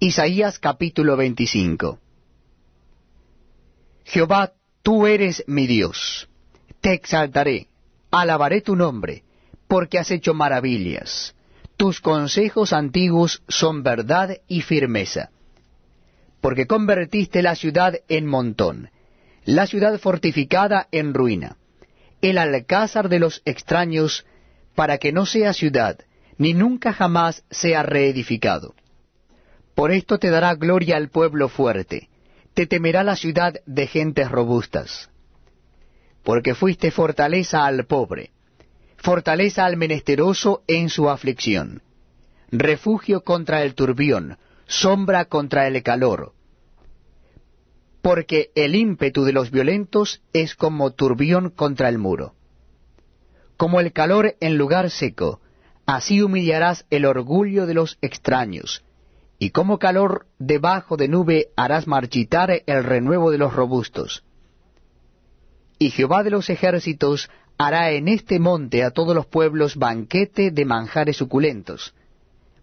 Isaías capítulo 25 Jehová, tú eres mi Dios. Te exaltaré, alabaré tu nombre, porque has hecho maravillas. Tus consejos antiguos son verdad y firmeza. Porque convertiste la ciudad en montón, la ciudad fortificada en ruina, el alcázar de los extraños, para que no sea ciudad, ni nunca jamás sea reedificado. Por esto te dará gloria al pueblo fuerte, te temerá la ciudad de gentes robustas. Porque fuiste fortaleza al pobre, fortaleza al menesteroso en su aflicción, refugio contra el turbión, sombra contra el calor. Porque el ímpetu de los violentos es como turbión contra el muro. Como el calor en lugar seco, así humillarás el orgullo de los extraños, y como calor debajo de nube harás marchitar el renuevo de los robustos. Y Jehová de los ejércitos hará en este monte a todos los pueblos banquete de manjares suculentos,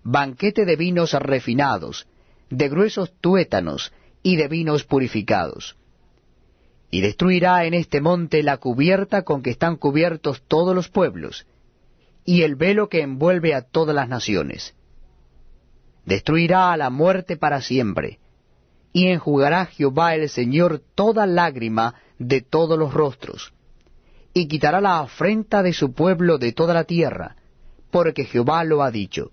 banquete de vinos refinados, de gruesos tuétanos y de vinos purificados. Y destruirá en este monte la cubierta con que están cubiertos todos los pueblos, y el velo que envuelve a todas las naciones. Destruirá a la muerte para siempre, y enjugará Jehová el Señor toda lágrima de todos los rostros y quitará la afrenta de su pueblo de toda la tierra, porque Jehová lo ha dicho.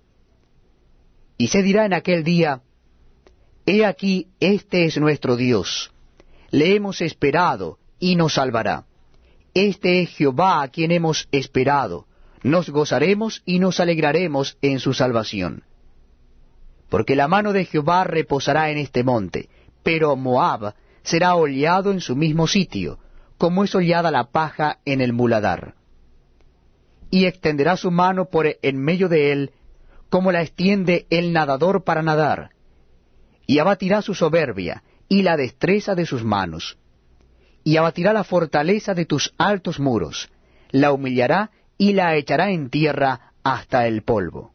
Y se dirá en aquel día, He aquí, este es nuestro Dios, le hemos esperado y nos salvará. Este es Jehová a quien hemos esperado, nos gozaremos y nos alegraremos en su salvación. Porque la mano de Jehová reposará en este monte, pero Moab será oleado en su mismo sitio, como es hollada la paja en el muladar. Y extenderá su mano por en medio de él, como la extiende el nadador para nadar, y abatirá su soberbia y la destreza de sus manos, y abatirá la fortaleza de tus altos muros, la humillará y la echará en tierra hasta el polvo.